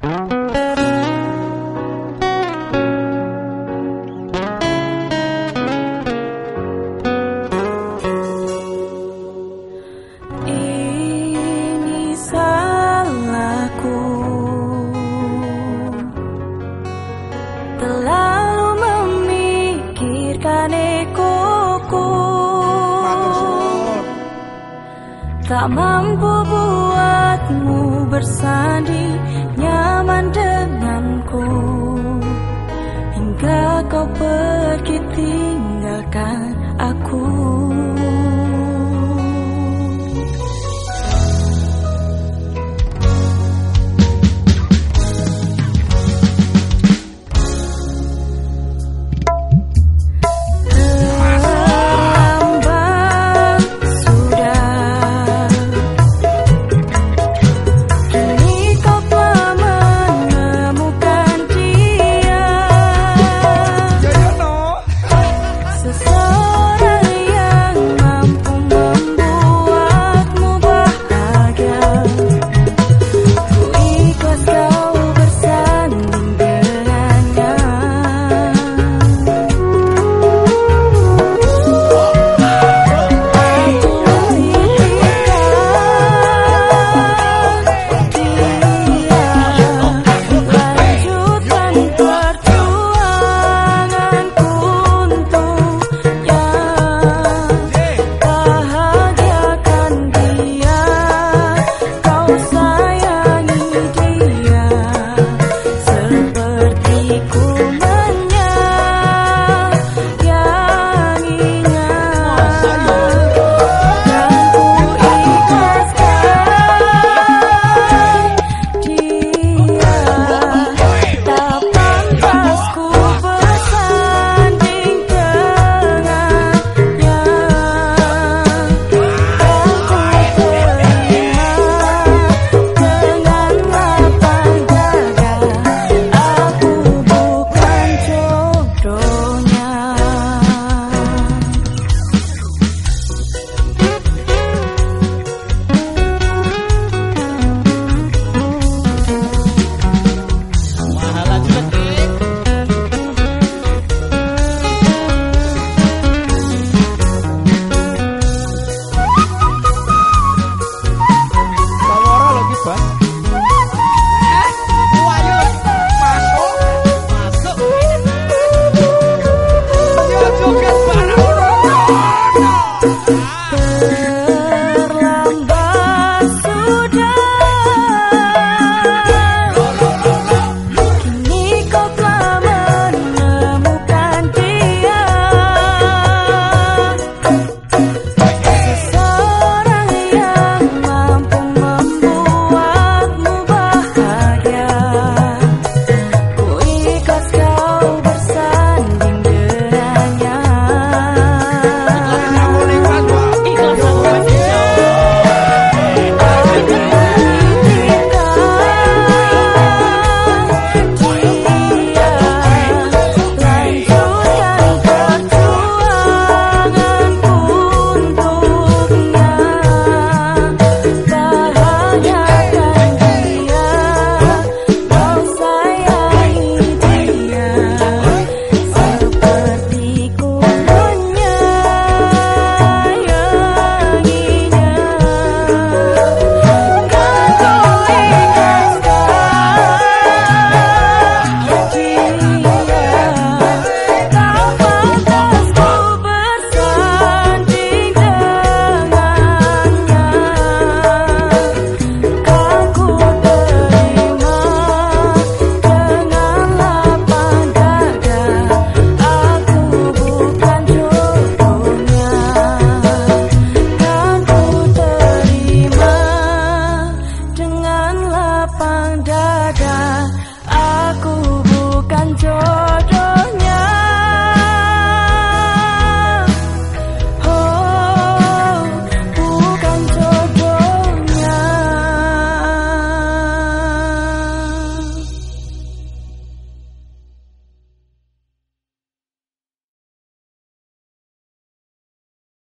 Tak mampu buatmu bersanding nyaman denganku. Hingga kau pergi tinggalkan aku